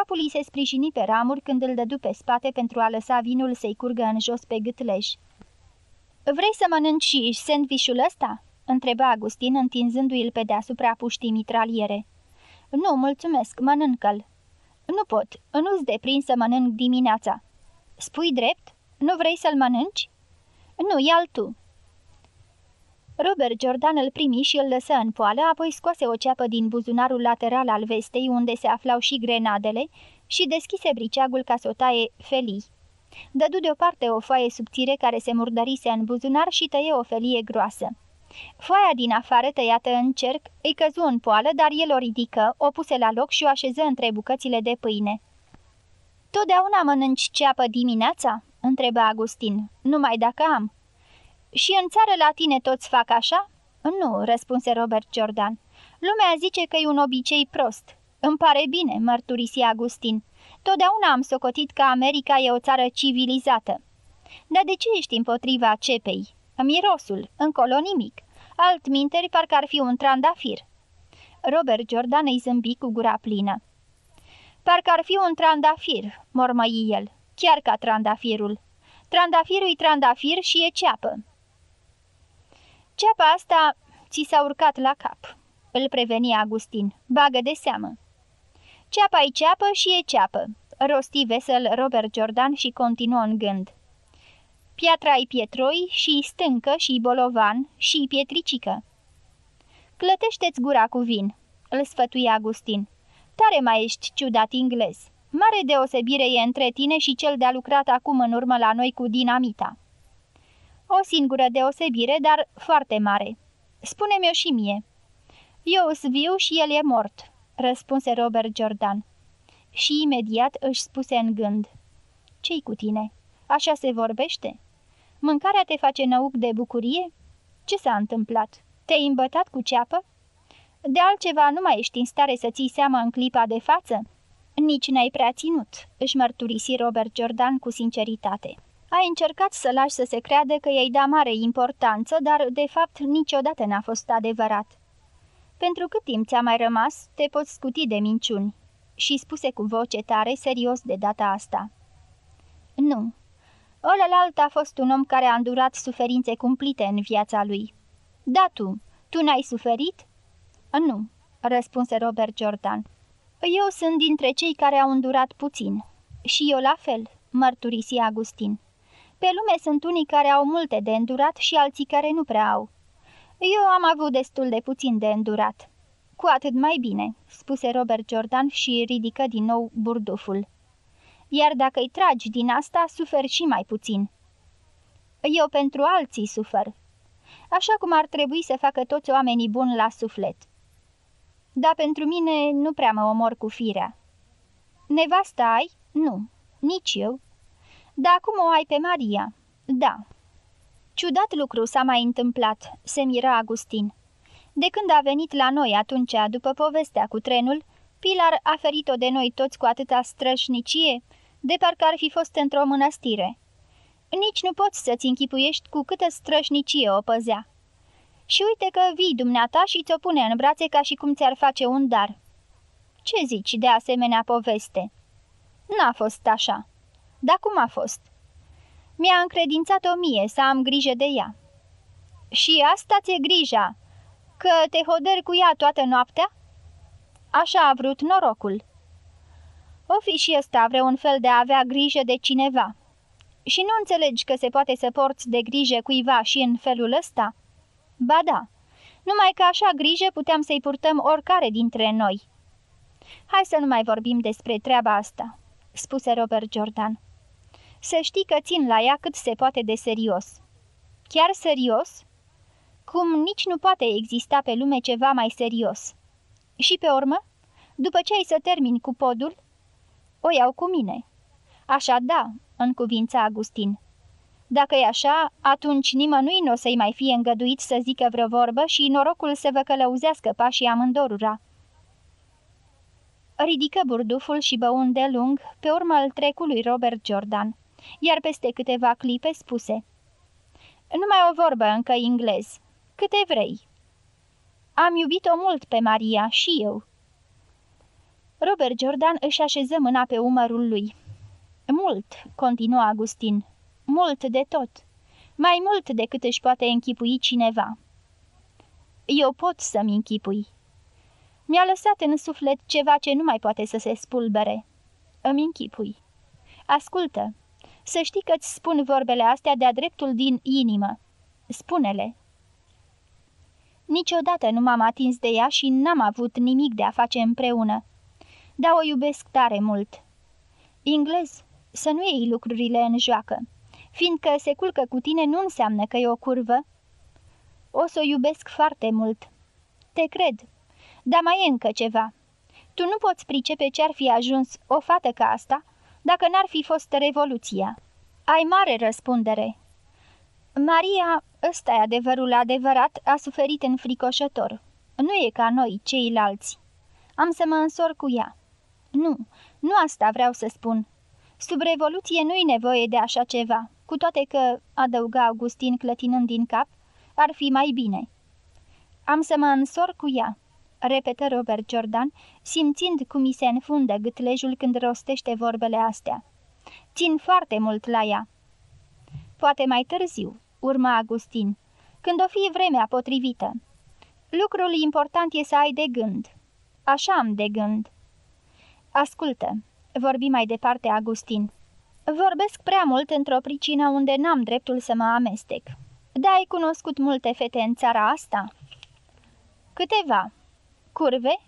Capul îi se sprijini pe ramuri când îl dădu pe spate pentru a lăsa vinul să-i curgă în jos pe gâtlej. Vrei să mănânci și sandvișul ăsta?" întreba Agustin întinzându-i-l pe deasupra puștii mitraliere. Nu, mulțumesc, mănâncă-l." Nu pot, nu-ți deprind să mănânc dimineața." Spui drept? Nu vrei să-l mănânci?" Nu, ia-l tu." Robert Jordan îl primi și îl lăsă în poală, apoi scoase o ceapă din buzunarul lateral al vestei, unde se aflau și grenadele, și deschise briceagul ca să o taie felii. Dădu deoparte o foaie subțire care se murdărise în buzunar și tăie o felie groasă. Foaia din afară, tăiată în cerc, îi căzu în poală, dar el o ridică, o puse la loc și o așeză între bucățile de pâine. Totdeauna mănânci ceapă dimineața?" întreba Agustin. Numai dacă am." Și în țară la tine toți fac așa?" Nu," răspunse Robert Jordan. Lumea zice că e un obicei prost." Îmi pare bine," mărturisi Agustin. Totdeauna am socotit că America e o țară civilizată." Dar de ce ești împotriva cepei?" Mirosul, încolo nimic. Altminteri parcă ar fi un trandafir." Robert Jordan îi zâmbi cu gura plină. Parcă ar fi un trandafir," mormăi el, chiar ca trandafirul. Trandafirul e trandafir și e ceapă." Ceapa asta ți s-a urcat la cap," îl preveni Agustin. Bagă de seamă." ceapa e ceapă și e ceapă," rosti vesel Robert Jordan și continuă în gând. Piatra-i pietroi și stâncă și bolovan și pietricică." Clătește-ți gura cu vin," îl sfătui Agustin. Tare mai ești ciudat englez. Mare deosebire e între tine și cel de-a lucrat acum în urmă la noi cu dinamita." O singură deosebire, dar foarte mare. Spune-mi-o și mie." Eu sunt viu și el e mort," răspunse Robert Jordan. Și imediat își spuse în gând. Ce-i cu tine? Așa se vorbește?" Mâncarea te face năuc de bucurie? Ce s-a întâmplat? Te-ai îmbătat cu ceapă? De altceva nu mai ești în stare să ții seama în clipa de față? Nici n-ai prea ținut, își mărturisi Robert Jordan cu sinceritate. Ai încercat să lași să se creadă că i-ai da mare importanță, dar de fapt niciodată n-a fost adevărat. Pentru cât timp ți-a mai rămas, te poți scuti de minciuni. Și spuse cu voce tare, serios de data asta. Nu, Ălălalt a fost un om care a îndurat suferințe cumplite în viața lui. Da, tu, tu n-ai suferit?" Nu," răspunse Robert Jordan. Eu sunt dintre cei care au îndurat puțin. Și eu la fel," mărturisi Agustin. Pe lume sunt unii care au multe de îndurat și alții care nu prea au. Eu am avut destul de puțin de îndurat." Cu atât mai bine," spuse Robert Jordan și ridică din nou burduful iar dacă îi tragi din asta, suferi și mai puțin. Eu pentru alții sufer, așa cum ar trebui să facă toți oamenii buni la suflet. Dar pentru mine nu prea mă omor cu firea. Nevasta ai? Nu, nici eu. Dar acum o ai pe Maria? Da. Ciudat lucru s-a mai întâmplat, se mira Agustin. De când a venit la noi atunci, după povestea cu trenul, Pilar a ferit-o de noi toți cu atâta strășnicie, de parcă ar fi fost într-o mănăstire. Nici nu poți să-ți închipuiești cu câtă strășnicie o păzea. Și uite că vii dumneata și ți-o pune în brațe ca și cum ți-ar face un dar. Ce zici de asemenea poveste? N-a fost așa. Dar cum a fost? Mi-a încredințat-o mie să am grijă de ea. Și asta ți-e grija, că te hoderi cu ea toată noaptea? Așa a vrut norocul. O fi și ăsta vreun fel de a avea grijă de cineva. Și nu înțelegi că se poate să porți de grijă cuiva și în felul ăsta? Ba da, numai că așa grijă puteam să-i purtăm oricare dintre noi. Hai să nu mai vorbim despre treaba asta, spuse Robert Jordan. Să știi că țin la ea cât se poate de serios. Chiar serios? Cum nici nu poate exista pe lume ceva mai serios. Și pe urmă, după ce ai să termini cu podul, o iau cu mine." Așa da," în cuvința Agustin. Dacă e așa, atunci nimănui nu o să-i mai fie îngăduit să zică vreo vorbă și norocul să vă călăuzească pașii amândorura." Ridică burduful și bău de lung, pe urmă îl trecu lui Robert Jordan, iar peste câteva clipe spuse Numai o vorbă încă englez. Câte vrei." Am iubit-o mult pe Maria și eu." Robert Jordan își așeză mâna pe umărul lui. Mult, continuă Agustin, mult de tot, mai mult decât își poate închipui cineva. Eu pot să-mi închipui. Mi-a lăsat în suflet ceva ce nu mai poate să se spulbere. Îmi închipui. Ascultă, să știi că-ți spun vorbele astea de-a dreptul din inimă. Spune-le. Niciodată nu m-am atins de ea și n-am avut nimic de a face împreună. Dar o iubesc tare mult. Inglez, să nu iei lucrurile în joacă. Fiindcă se culcă cu tine nu înseamnă că e o curvă. O să o iubesc foarte mult. Te cred. Dar mai e încă ceva. Tu nu poți pricepe ce ar fi ajuns o fată ca asta dacă n-ar fi fost revoluția. Ai mare răspundere. Maria, ăsta e adevărul adevărat, a suferit înfricoșător. Nu e ca noi, ceilalți. Am să mă însor cu ea. Nu, nu asta vreau să spun. Sub revoluție nu-i nevoie de așa ceva, cu toate că, adăuga Augustin clătinând din cap, ar fi mai bine. Am să mă însor cu ea, repetă Robert Jordan, simțind cum mi se înfundă gâtlejul când rostește vorbele astea. Țin foarte mult la ea. Poate mai târziu, urma Agustin, când o fi vremea potrivită. Lucrul important e să ai de gând. Așa am de gând. Ascultă, vorbi mai departe Agustin. Vorbesc prea mult într-o pricină unde n-am dreptul să mă amestec. Da, ai cunoscut multe fete în țara asta?" Câteva. Curve?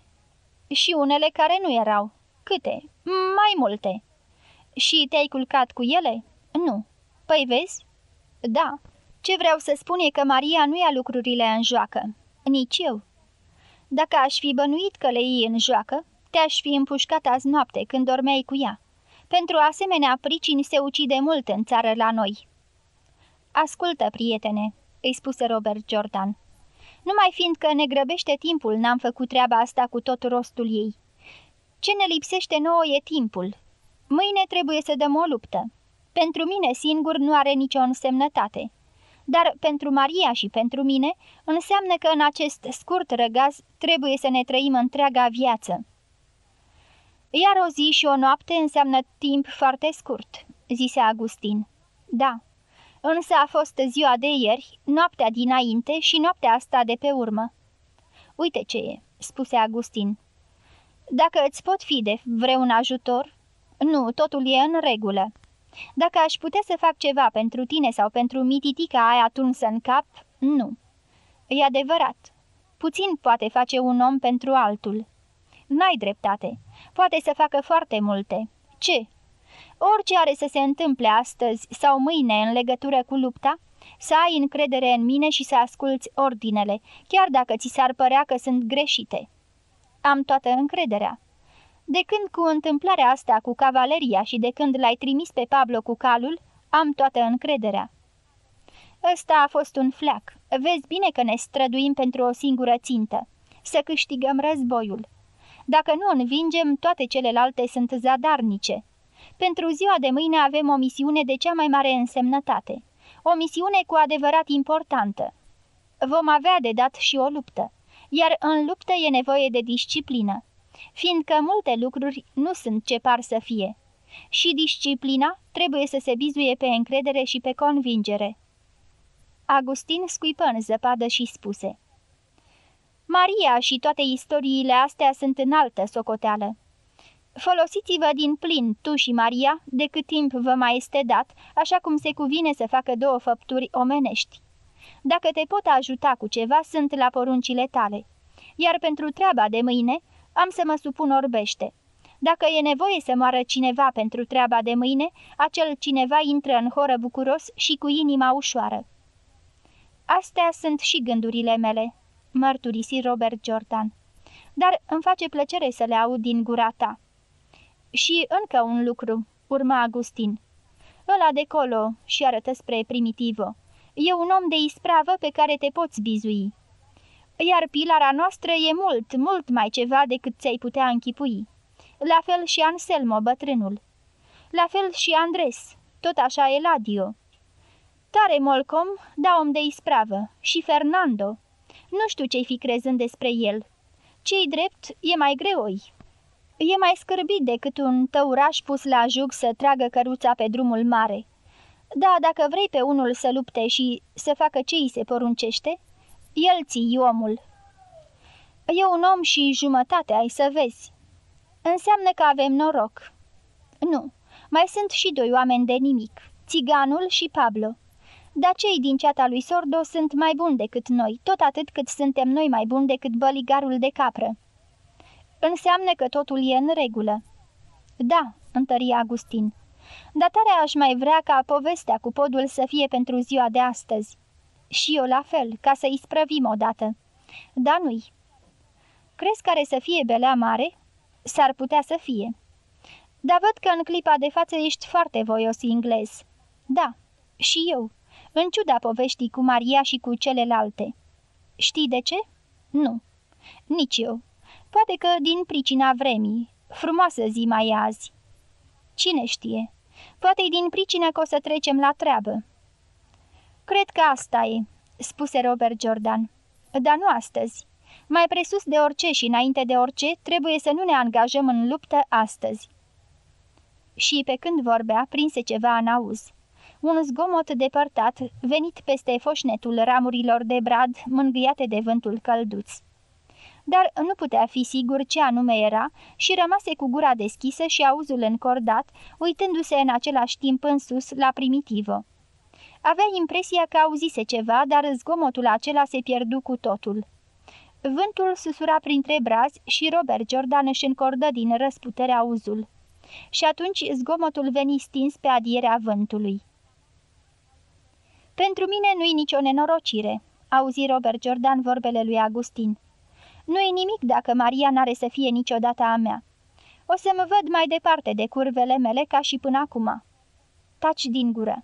Și unele care nu erau. Câte? Mai multe. Și te-ai culcat cu ele? Nu. Păi vezi? Da. Ce vreau să spun e că Maria nu ia lucrurile în joacă. Nici eu. Dacă aș fi bănuit că le iei în joacă, te-aș fi împușcat azi noapte când dormeai cu ea. Pentru asemenea pricini se ucide mult în țară la noi." Ascultă, prietene," îi spuse Robert Jordan. Numai fiindcă ne grăbește timpul, n-am făcut treaba asta cu tot rostul ei. Ce ne lipsește nouă e timpul. Mâine trebuie să dăm o luptă. Pentru mine singur nu are nicio însemnătate. Dar pentru Maria și pentru mine înseamnă că în acest scurt răgaz trebuie să ne trăim întreaga viață. Iar o zi și o noapte înseamnă timp foarte scurt, zise Agustin. Da, însă a fost ziua de ieri, noaptea dinainte și noaptea asta de pe urmă. Uite ce e, spuse Agustin. Dacă îți pot fi de vreun ajutor? Nu, totul e în regulă. Dacă aș putea să fac ceva pentru tine sau pentru mititica aia tunsă în cap, nu. E adevărat. Puțin poate face un om pentru altul. N-ai dreptate. Poate să facă foarte multe. Ce? Orice are să se întâmple astăzi sau mâine în legătură cu lupta, să ai încredere în mine și să asculți ordinele, chiar dacă ți s-ar părea că sunt greșite. Am toată încrederea. De când cu întâmplarea asta cu cavaleria și de când l-ai trimis pe Pablo cu calul, am toată încrederea. Ăsta a fost un fleac. Vezi bine că ne străduim pentru o singură țintă. Să câștigăm războiul. Dacă nu învingem, toate celelalte sunt zadarnice. Pentru ziua de mâine avem o misiune de cea mai mare însemnătate. O misiune cu adevărat importantă. Vom avea de dat și o luptă, iar în luptă e nevoie de disciplină, fiindcă multe lucruri nu sunt ce par să fie. Și disciplina trebuie să se bizuie pe încredere și pe convingere. Agustin scuipă în zăpadă și spuse Maria și toate istoriile astea sunt în altă socoteală. Folosiți-vă din plin, tu și Maria, de cât timp vă mai este dat, așa cum se cuvine să facă două făpturi omenești. Dacă te pot ajuta cu ceva, sunt la poruncile tale. Iar pentru treaba de mâine, am să mă supun orbește. Dacă e nevoie să moară cineva pentru treaba de mâine, acel cineva intră în horă bucuros și cu inima ușoară. Astea sunt și gândurile mele, mărturisi Robert Jordan. Dar îmi face plăcere să le aud din gura ta. Și încă un lucru, urma Agustin. Ăla de colo și arătă spre primitivo. E un om de ispravă pe care te poți bizui. Iar pilara noastră e mult, mult mai ceva decât ți-ai putea închipui. La fel și Anselmo, bătrânul. La fel și Andres, tot așa Eladio. Tare Molcom, da om de ispravă, și Fernando. Nu știu ce-i fi crezând despre el. Cei drept e mai greoi. E mai scârbit decât un tăuraș pus la jug să tragă căruța pe drumul mare. Da, dacă vrei pe unul să lupte și să facă ce îi se poruncește, el ții omul. E un om și jumătate, ai să vezi. Înseamnă că avem noroc. Nu, mai sunt și doi oameni de nimic, țiganul și Pablo. Dar cei din ceata lui Sordo sunt mai buni decât noi, tot atât cât suntem noi mai buni decât băligarul de capră. Înseamnă că totul e în regulă. Da, întări Agustin. Dar tare aș mai vrea ca povestea cu podul să fie pentru ziua de astăzi. Și eu la fel, ca să îi sprăvim odată. Da, nu-i. Crezi care să fie belea mare? S-ar putea să fie. Dar văd că în clipa de față ești foarte voios inglez. Da, și eu, în ciuda poveștii cu Maria și cu celelalte. Știi de ce? Nu. Nici eu. Poate că din pricina vremii. Frumoasă zi mai e azi. Cine știe? poate din pricina că o să trecem la treabă. Cred că asta e, spuse Robert Jordan. Dar nu astăzi. Mai presus de orice și înainte de orice, trebuie să nu ne angajăm în luptă astăzi. Și pe când vorbea, prinse ceva în auz. Un zgomot depărtat, venit peste foșnetul ramurilor de brad, mângâiate de vântul călduț dar nu putea fi sigur ce anume era și rămase cu gura deschisă și auzul încordat, uitându-se în același timp în sus la primitivă. Avea impresia că auzise ceva, dar zgomotul acela se pierdu cu totul. Vântul susura printre brazi și Robert Jordan își încordă din răsputere auzul. Și atunci zgomotul veni stins pe adierea vântului. Pentru mine nu-i nicio nenorocire," auzi Robert Jordan vorbele lui Agustin. Nu-i nimic dacă Maria n-are să fie niciodată a mea. O să mă văd mai departe de curvele mele ca și până acum." Taci din gură,"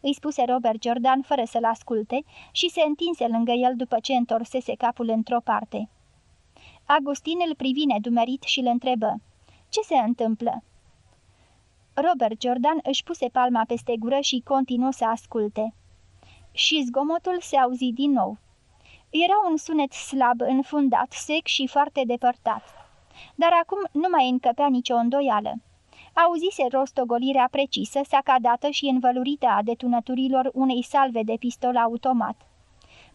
îi spuse Robert Jordan fără să-l asculte și se întinse lângă el după ce întorsese capul într-o parte. Agustin îl privi nedumerit și îl întrebă. Ce se întâmplă?" Robert Jordan își puse palma peste gură și continuă să asculte. Și zgomotul se auzi din nou. Era un sunet slab, înfundat, sec și foarte depărtat. Dar acum nu mai încăpea nicio îndoială. Auzise rostogolirea precisă, sacadată și învălurită a detunăturilor unei salve de pistol automat.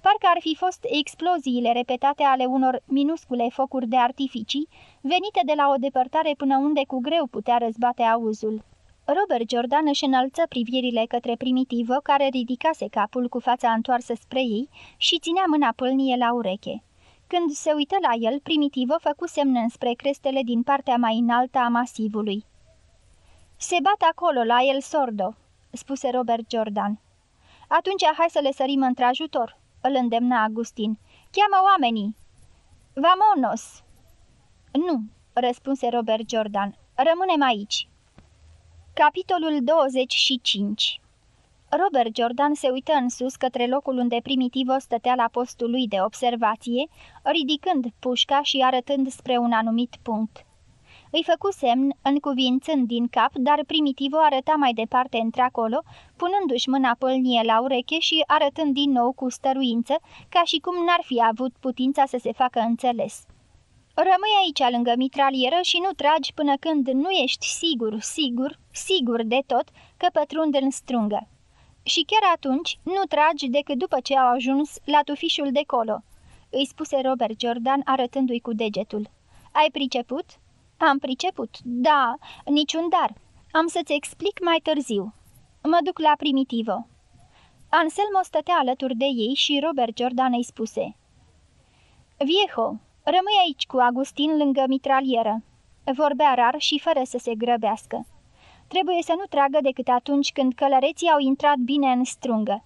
Parcă ar fi fost exploziile repetate ale unor minuscule focuri de artificii, venite de la o depărtare până unde cu greu putea răzbate auzul. Robert Jordan își înălță privirile către primitivă, care ridicase capul cu fața întoarsă spre ei și ținea mâna pâlnie la ureche. Când se uită la el, primitivă făcu semn spre crestele din partea mai înaltă a masivului. Se bat acolo, la el sordo," spuse Robert Jordan. Atunci hai să le sărim într-ajutor," îl îndemna Agustin. Cheamă oamenii!" Vamonos!" Nu," răspunse Robert Jordan. Rămânem aici." Capitolul 25 Robert Jordan se uită în sus către locul unde Primitivă stătea la postul lui de observație, ridicând pușca și arătând spre un anumit punct. Îi făcu semn, încuvințând din cap, dar Primitivă arăta mai departe într-acolo, punându-și mâna pâlnie la ureche și arătând din nou cu stăruință, ca și cum n-ar fi avut putința să se facă înțeles. Rămâi aici lângă mitralieră și nu tragi până când nu ești sigur, sigur, sigur de tot că pătrund în strungă. Și chiar atunci nu tragi decât după ce au ajuns la tufișul de colo, îi spuse Robert Jordan arătându-i cu degetul. Ai priceput? Am priceput, da, niciun dar. Am să-ți explic mai târziu. Mă duc la primitivă. Anselmo stătea alături de ei și Robert Jordan îi spuse. Viejo, Rămâi aici cu Agustin lângă mitralieră. Vorbea rar și fără să se grăbească. Trebuie să nu tragă decât atunci când călăreții au intrat bine în strungă.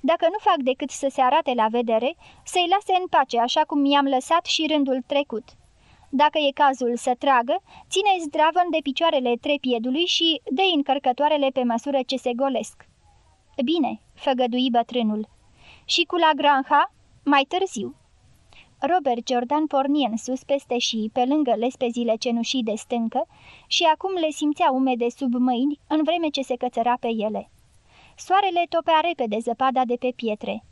Dacă nu fac decât să se arate la vedere, să-i lase în pace așa cum i-am lăsat și rândul trecut. Dacă e cazul să tragă, ține zdravăn de picioarele trepiedului și dă încărcătoarele pe măsură ce se golesc. Bine, făgădui bătrânul. Și cu la granja? Mai târziu. Robert Jordan porni în sus peste și pe lângă lespezile cenușii de stâncă și acum le simțea umede sub mâini, în vreme ce se cățăra pe ele. Soarele topea repede zăpada de pe pietre.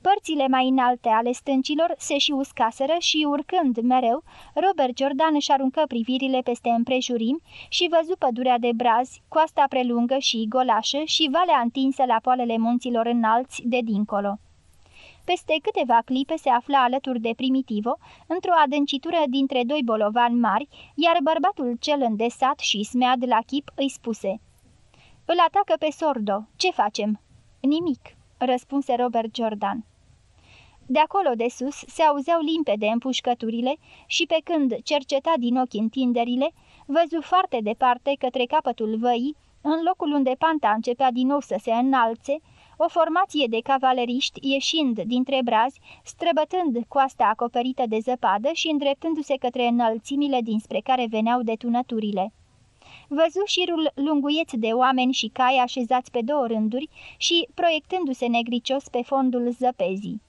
Părțile mai înalte ale stâncilor se și uscaseră și, urcând mereu, Robert Jordan își aruncă privirile peste împrejurimi și văzu pădurea de brazi, coasta prelungă și golașă și valea întinsă la poalele munților înalți de dincolo. Peste câteva clipe se afla alături de Primitivo, într-o adâncitură dintre doi bolovani mari, iar bărbatul cel îndesat și smead la chip îi spuse Îl atacă pe sordo. Ce facem?" Nimic," răspunse Robert Jordan. De acolo de sus se auzeau limpede împușcăturile și pe când cerceta din ochi întinderile, văzu foarte departe către capătul văii, în locul unde panta începea din nou să se înalțe, o formație de cavaleriști ieșind dintre brazi, străbătând coasta acoperită de zăpadă și îndreptându-se către înălțimile dinspre care veneau detunăturile. Văzu șirul lunguieț de oameni și cai așezați pe două rânduri și proiectându-se negricios pe fondul zăpezii.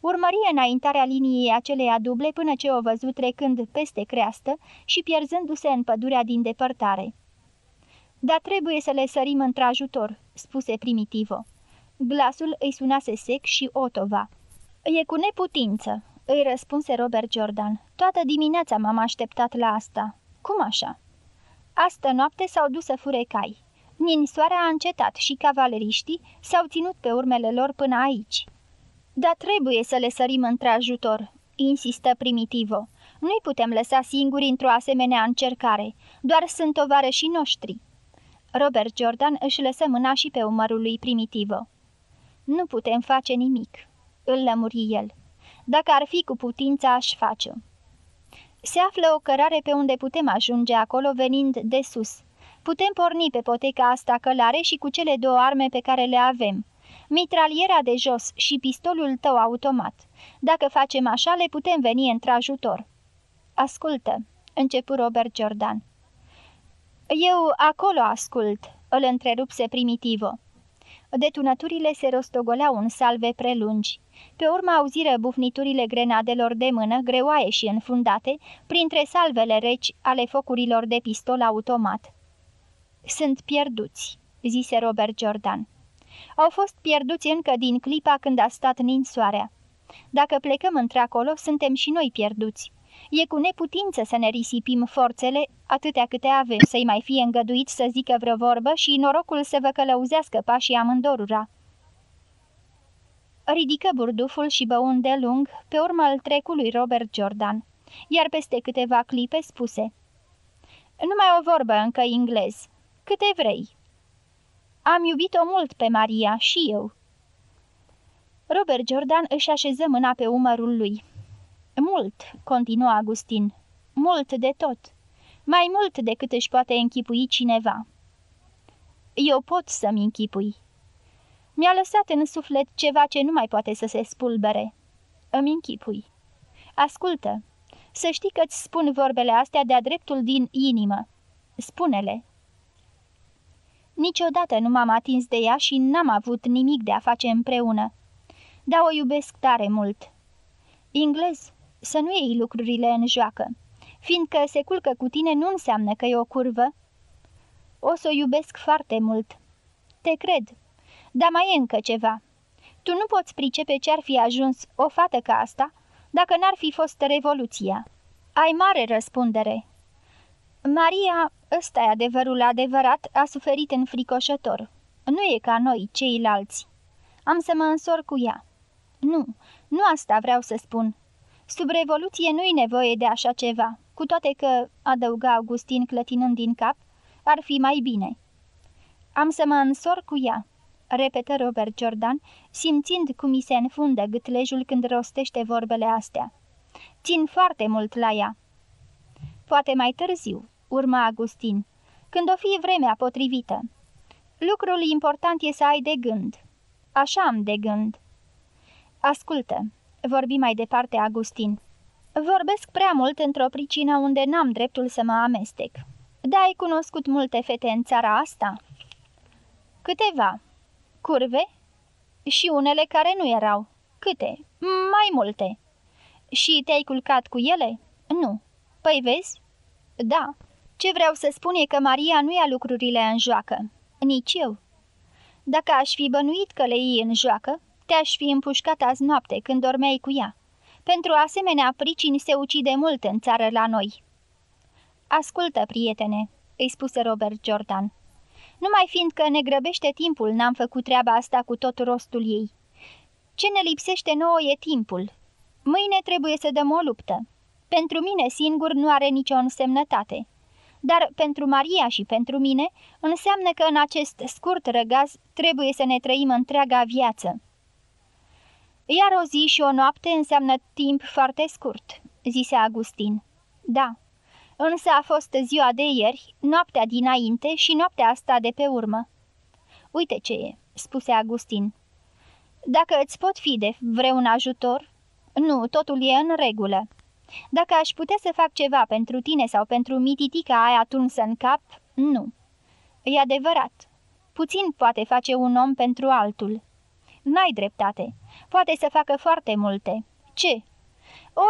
Urmări înaintarea liniei aceleia duble până ce o văzut trecând peste creastă și pierzându-se în pădurea din depărtare. Dar trebuie să le sărim într-ajutor," spuse Primitivo. Glasul îi sunase sec și otova. E cu neputință," îi răspunse Robert Jordan. Toată dimineața m-am așteptat la asta." Cum așa?" Astă noapte s-au dus să fure cai. Ninsoarea a încetat și cavaleriștii s-au ținut pe urmele lor până aici." Dar trebuie să le sărim într-ajutor," insistă Primitivo. Nu-i putem lăsa singuri într-o asemenea încercare, doar sunt tovarășii noștri." Robert Jordan își lăsă mâna și pe umărul lui Primitivo. Nu putem face nimic," îl lămuri el. Dacă ar fi cu putința, aș face-o." Se află o cărare pe unde putem ajunge acolo venind de sus. Putem porni pe poteca asta călare și cu cele două arme pe care le avem. Mitraliera de jos și pistolul tău automat. Dacă facem așa, le putem veni într-ajutor." Ascultă," începu Robert Jordan. Eu acolo ascult," îl întrerupse Primitivo. Detunăturile se rostogoleau în salve prelungi. Pe urmă auziră bufniturile grenadelor de mână, greoaie și înfundate, printre salvele reci ale focurilor de pistol automat. Sunt pierduți," zise Robert Jordan. Au fost pierduți încă din clipa când a stat ninsoarea. Dacă plecăm într-acolo, suntem și noi pierduți. E cu neputință să ne risipim forțele atâtea câte avem, să-i mai fie îngăduit să zică vreo vorbă și norocul să vă călăuzească pașii amândorura. Ridică burduful și bău de lung, pe urmă îl trecu lui Robert Jordan, iar peste câteva clipe spuse Numai o vorbă încă englez. Câte vrei?" Am iubit-o mult pe Maria și eu." Robert Jordan își așeză mâna pe umărul lui. Mult," continuă Agustin, mult de tot, mai mult decât își poate închipui cineva." Eu pot să-mi închipui." Mi-a lăsat în suflet ceva ce nu mai poate să se spulbere. Îmi închipui. Ascultă, să știi că-ți spun vorbele astea de-a dreptul din inimă. Spune-le." Niciodată nu m-am atins de ea și n-am avut nimic de a face împreună. Dar o iubesc tare mult. Englez, să nu iei lucrurile în joacă. Fiindcă se culcă cu tine nu înseamnă că e o curvă. O să o iubesc foarte mult. Te cred. Dar mai e încă ceva. Tu nu poți pricepe ce ar fi ajuns o fată ca asta dacă n-ar fi fost revoluția. Ai mare răspundere. Maria, ăsta e adevărul adevărat, a suferit înfricoșător. Nu e ca noi, ceilalți. Am să mă însor cu ea. Nu, nu asta vreau să spun. Sub revoluție nu-i nevoie de așa ceva, cu toate că, adăuga Augustin clătinând din cap, ar fi mai bine. Am să mă însor cu ea, repetă Robert Jordan, simțind cum mi se înfundă gâtlejul când rostește vorbele astea. Țin foarte mult la ea. Poate mai târziu, urma Agustin, când o fi vremea potrivită. Lucrul important e să ai de gând. Așa am de gând. Ascultă, vorbi mai departe Agustin. Vorbesc prea mult într-o pricină unde n-am dreptul să mă amestec. Da, ai cunoscut multe fete în țara asta?" Câteva. Curve? Și unele care nu erau. Câte? Mai multe. Și te-ai culcat cu ele? Nu. Păi vezi? Da. Ce vreau să spun e că Maria nu ia lucrurile în joacă. Nici eu. Dacă aș fi bănuit că le iei în joacă, Te-aș fi împușcat azi noapte când dormeai cu ea. Pentru asemenea pricini se ucide mult în țară la noi." Ascultă, prietene," îi spuse Robert Jordan. Numai fiindcă ne grăbește timpul, n-am făcut treaba asta cu tot rostul ei. Ce ne lipsește nouă e timpul. Mâine trebuie să dăm o luptă. Pentru mine singur nu are nicio însemnătate. Dar pentru Maria și pentru mine înseamnă că în acest scurt răgaz trebuie să ne trăim întreaga viață. Iar o zi și o noapte înseamnă timp foarte scurt, zise Agustin. Da, însă a fost ziua de ieri, noaptea dinainte și noaptea asta de pe urmă. Uite ce e, spuse Agustin. Dacă îți pot fi de vreun ajutor? Nu, totul e în regulă. Dacă aș putea să fac ceva pentru tine sau pentru mititica aia tunsă în cap, nu. E adevărat. Puțin poate face un om pentru altul. N-ai dreptate. Poate să facă foarte multe. Ce?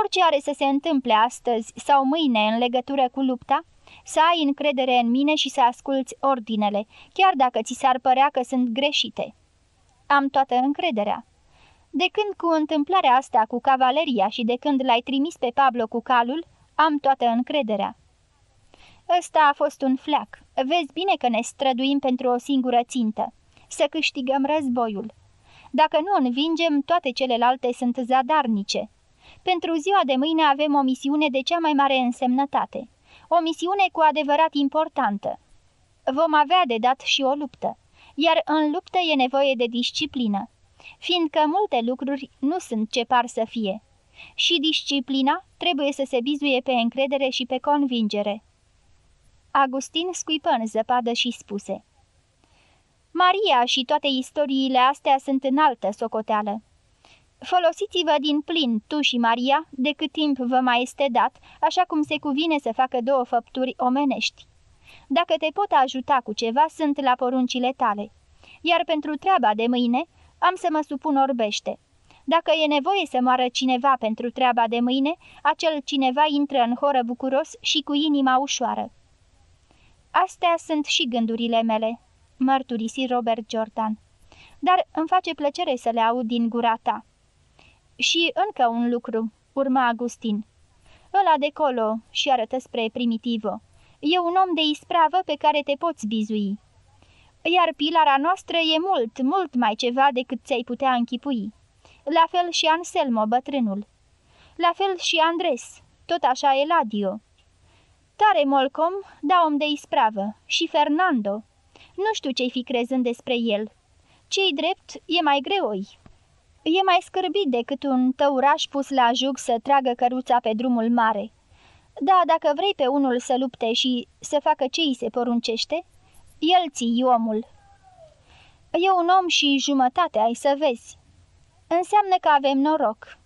Orice are să se întâmple astăzi sau mâine în legătură cu lupta, să ai încredere în mine și să asculți ordinele, chiar dacă ți s-ar părea că sunt greșite. Am toată încrederea. De când cu întâmplarea asta cu cavaleria și de când l-ai trimis pe Pablo cu calul, am toată încrederea. Ăsta a fost un fleac. Vezi bine că ne străduim pentru o singură țintă. Să câștigăm războiul. Dacă nu învingem, toate celelalte sunt zadarnice. Pentru ziua de mâine avem o misiune de cea mai mare însemnătate. O misiune cu adevărat importantă. Vom avea de dat și o luptă. Iar în luptă e nevoie de disciplină fiindcă multe lucruri nu sunt ce par să fie. Și disciplina trebuie să se bizuie pe încredere și pe convingere. Agustin scuipă în zăpadă și spuse Maria și toate istoriile astea sunt în altă socoteală. Folosiți-vă din plin, tu și Maria, de cât timp vă mai este dat, așa cum se cuvine să facă două făpturi omenești. Dacă te pot ajuta cu ceva, sunt la poruncile tale. Iar pentru treaba de mâine, am să mă supun orbește. Dacă e nevoie să moară cineva pentru treaba de mâine, acel cineva intră în horă bucuros și cu inima ușoară. Astea sunt și gândurile mele, mărturisi Robert Jordan, dar îmi face plăcere să le aud din gura ta. Și încă un lucru, urma Agustin. Ăla de colo și arătă spre primitivo. E un om de ispravă pe care te poți bizui iar pilara noastră e mult, mult mai ceva decât ți-ai putea închipui. La fel și Anselmo, bătrânul. La fel și Andres, tot așa Eladio. Tare Molcom, da om de ispravă, și Fernando. Nu știu ce-i fi crezând despre el. Cei drept e mai greoi. E mai scârbit decât un tăuraș pus la jug să tragă căruța pe drumul mare. Da, dacă vrei pe unul să lupte și să facă ce îi se poruncește, el ții omul. E un om și jumătate, ai să vezi. Înseamnă că avem noroc.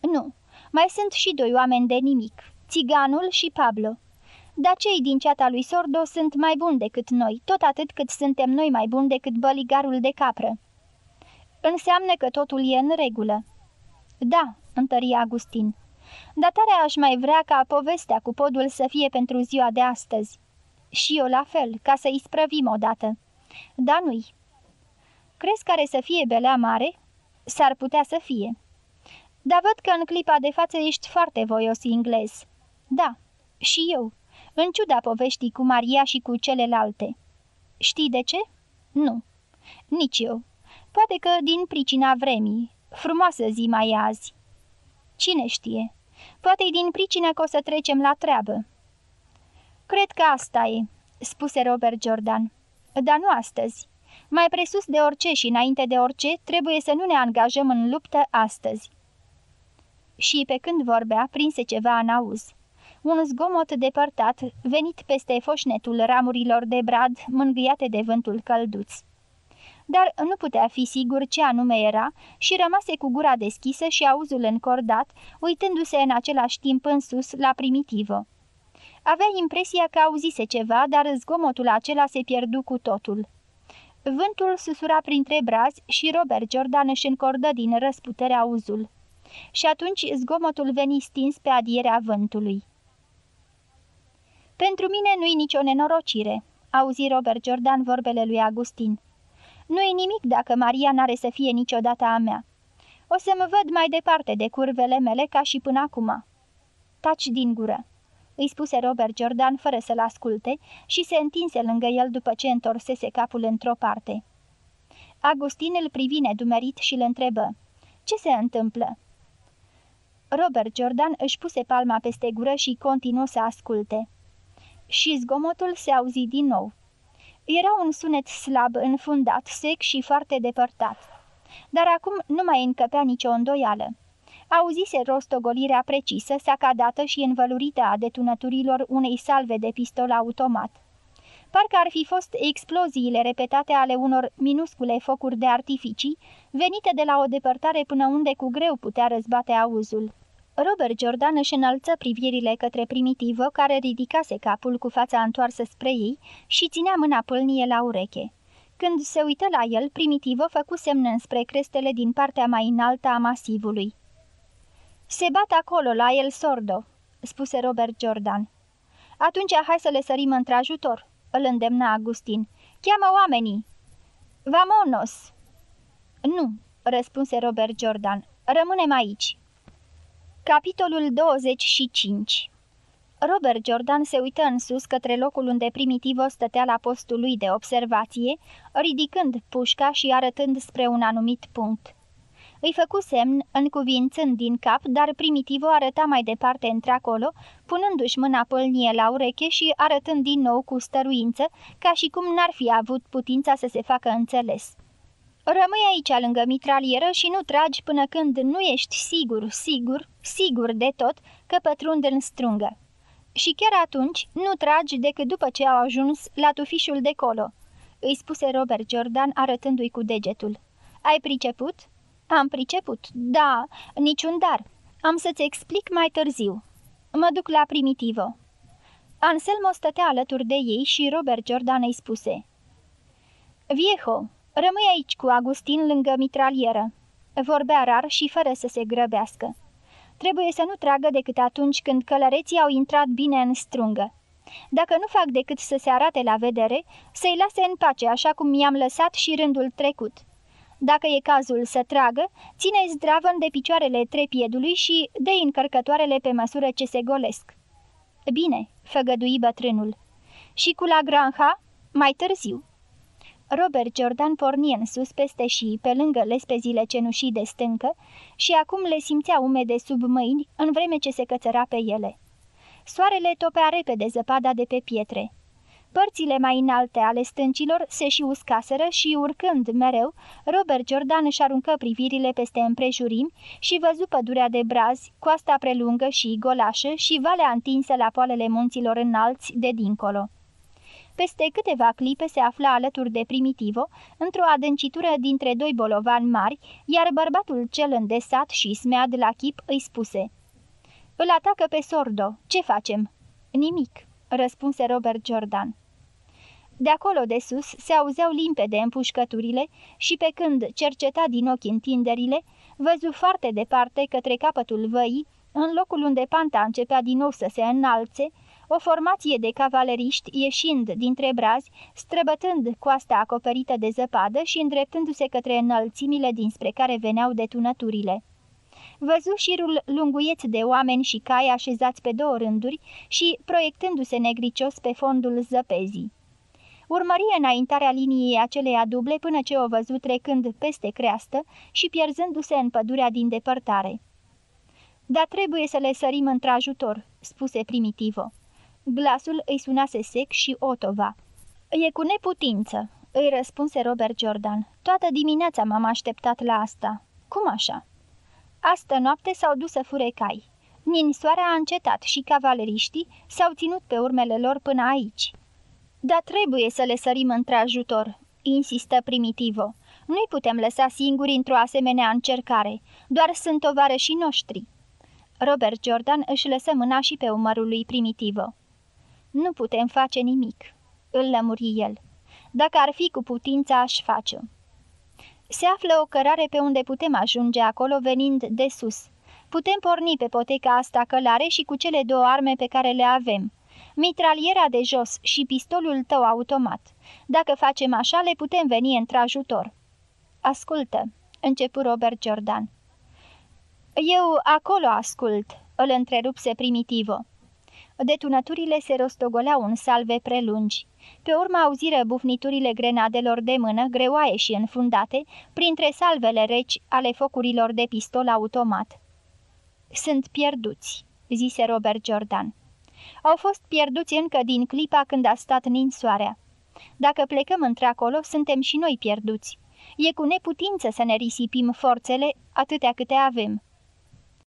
Nu, mai sunt și doi oameni de nimic, țiganul și Pablo. Dar cei din ceata lui Sordo sunt mai buni decât noi, tot atât cât suntem noi mai buni decât băligarul de capră. Înseamnă că totul e în regulă. Da, întări Agustin. Dar tare aș mai vrea ca povestea cu podul să fie pentru ziua de astăzi. Și eu la fel, ca să-i sprăvim odată. Da, nu-i. Crezi care să fie belea mare? S-ar putea să fie. Dar văd că în clipa de față ești foarte voios inglez. Da, și eu, în ciuda poveștii cu Maria și cu celelalte. Știi de ce? Nu. Nici eu. Poate că din pricina vremii. Frumoasă zi mai e azi. Cine știe? Poate din pricina că o să trecem la treabă. Cred că asta e," spuse Robert Jordan. Dar nu astăzi. Mai presus de orice și înainte de orice, trebuie să nu ne angajăm în luptă astăzi." Și pe când vorbea, prinse ceva în auz. Un zgomot depărtat, venit peste foșnetul ramurilor de brad, mângâiate de vântul călduț. Dar nu putea fi sigur ce anume era și rămase cu gura deschisă și auzul încordat, uitându-se în același timp în sus la primitivă. Avea impresia că auzise ceva, dar zgomotul acela se pierdu cu totul. Vântul susura printre brazi și Robert Jordan își încordă din răsputere auzul. Și atunci zgomotul veni stins pe adierea vântului. Pentru mine nu-i nicio nenorocire, auzi Robert Jordan vorbele lui Agustin. Nu-i nimic dacă Maria n-are să fie niciodată a mea. O să mă văd mai departe de curvele mele ca și până acum." Taci din gură," îi spuse Robert Jordan fără să-l asculte și se întinse lângă el după ce întorsese capul într-o parte. Agustin îl privi nedumerit și îl întrebă. Ce se întâmplă?" Robert Jordan își puse palma peste gură și continuă să asculte. Și zgomotul se auzi din nou. Era un sunet slab, înfundat, sec și foarte depărtat. Dar acum nu mai încăpea nicio îndoială. Auzise rostogolirea precisă, sacadată și învălurită a detunăturilor unei salve de pistol automat. Parcă ar fi fost exploziile repetate ale unor minuscule focuri de artificii, venite de la o depărtare până unde cu greu putea răzbate auzul. Robert Jordan își înălță privirile către primitivă, care ridicase capul cu fața întoarsă spre ei și ținea mâna pâlnie la ureche. Când se uită la el, primitivă făcu semn spre crestele din partea mai înaltă a masivului. Se bat acolo, la el sordo," spuse Robert Jordan. Atunci hai să le sărim într-ajutor," îl îndemna Agustin. Cheamă oamenii!" Vamonos!" Nu," răspunse Robert Jordan. Rămânem aici." Capitolul 25 Robert Jordan se uită în sus către locul unde Primitivo stătea la postul lui de observație, ridicând pușca și arătând spre un anumit punct. Îi făcu semn, încuvințând din cap, dar Primitivo arăta mai departe într-acolo, punându-și mâna pâlnie la ureche și arătând din nou cu stăruință, ca și cum n-ar fi avut putința să se facă înțeles. Rămâi aici lângă mitralieră și nu tragi până când nu ești sigur, sigur, sigur de tot că pătrund în strungă. Și chiar atunci nu tragi decât după ce au ajuns la tufișul de colo, îi spuse Robert Jordan arătându-i cu degetul. Ai priceput? Am priceput, da, niciun dar. Am să-ți explic mai târziu. Mă duc la primitivo. Anselmo stătea alături de ei și Robert Jordan îi spuse. Viejo, Rămâi aici cu Agustin lângă mitralieră." Vorbea rar și fără să se grăbească. Trebuie să nu tragă decât atunci când călăreții au intrat bine în strungă. Dacă nu fac decât să se arate la vedere, să-i lase în pace, așa cum i-am lăsat și rândul trecut. Dacă e cazul să tragă, ține zdravăn de picioarele trepiedului și dă încărcătoarele pe măsură ce se golesc. Bine, făgădui bătrânul. Și cu la granja? Mai târziu. Robert Jordan porni în sus peste și pe lângă lespezile cenușii de stâncă și acum le simțea umede sub mâini, în vreme ce se cățăra pe ele. Soarele topea repede zăpada de pe pietre. Părțile mai înalte ale stâncilor se și uscaseră și, urcând mereu, Robert Jordan își aruncă privirile peste împrejurimi și văzu pădurea de brazi, coasta prelungă și golașă și valea întinsă la poalele munților înalți de dincolo. Peste câteva clipe se afla alături de Primitivo, într-o adâncitură dintre doi bolovani mari, iar bărbatul cel îndesat și smead la chip îi spuse Îl atacă pe sordo. Ce facem?" Nimic," răspunse Robert Jordan. De acolo de sus se auzeau limpede împușcăturile și pe când cerceta din ochi întinderile, văzu foarte departe către capătul văii, în locul unde panta începea din nou să se înalțe, o formație de cavaleriști ieșind dintre brazi, străbătând coasta acoperită de zăpadă și îndreptându-se către înălțimile dinspre care veneau detunăturile. Văzu șirul lunguieț de oameni și cai așezați pe două rânduri și proiectându-se negricios pe fondul zăpezii. Urmărie înaintarea liniei aceleia duble până ce o văzut trecând peste creastă și pierzându-se în pădurea din depărtare. Dar trebuie să le sărim într-ajutor," spuse Primitivo. Glasul îi sunase sec și otova. E cu neputință," îi răspunse Robert Jordan. Toată dimineața m-am așteptat la asta." Cum așa?" Astă noapte s-au dus să fure cai. Ninsoarea a încetat și cavaleriștii s-au ținut pe urmele lor până aici." Dar trebuie să le sărim într-ajutor," insistă Primitivo. Nu-i putem lăsa singuri într-o asemenea încercare, doar sunt tovarășii noștri." Robert Jordan își lăsă mâna și pe umărul lui Primitivo. Nu putem face nimic," îl lămuri el. Dacă ar fi cu putința, aș face Se află o cărare pe unde putem ajunge acolo venind de sus. Putem porni pe poteca asta călare și cu cele două arme pe care le avem. Mitraliera de jos și pistolul tău automat. Dacă facem așa, le putem veni într-ajutor." Ascultă," începu Robert Jordan. Eu acolo ascult," îl întrerupse Primitivo. Detunăturile se rostogoleau în salve prelungi. Pe urmă auziră bufniturile grenadelor de mână, greoaie și înfundate, printre salvele reci ale focurilor de pistol automat. Sunt pierduți," zise Robert Jordan. Au fost pierduți încă din clipa când a stat ninsoarea. Dacă plecăm într-acolo, suntem și noi pierduți. E cu neputință să ne risipim forțele atâtea câte avem."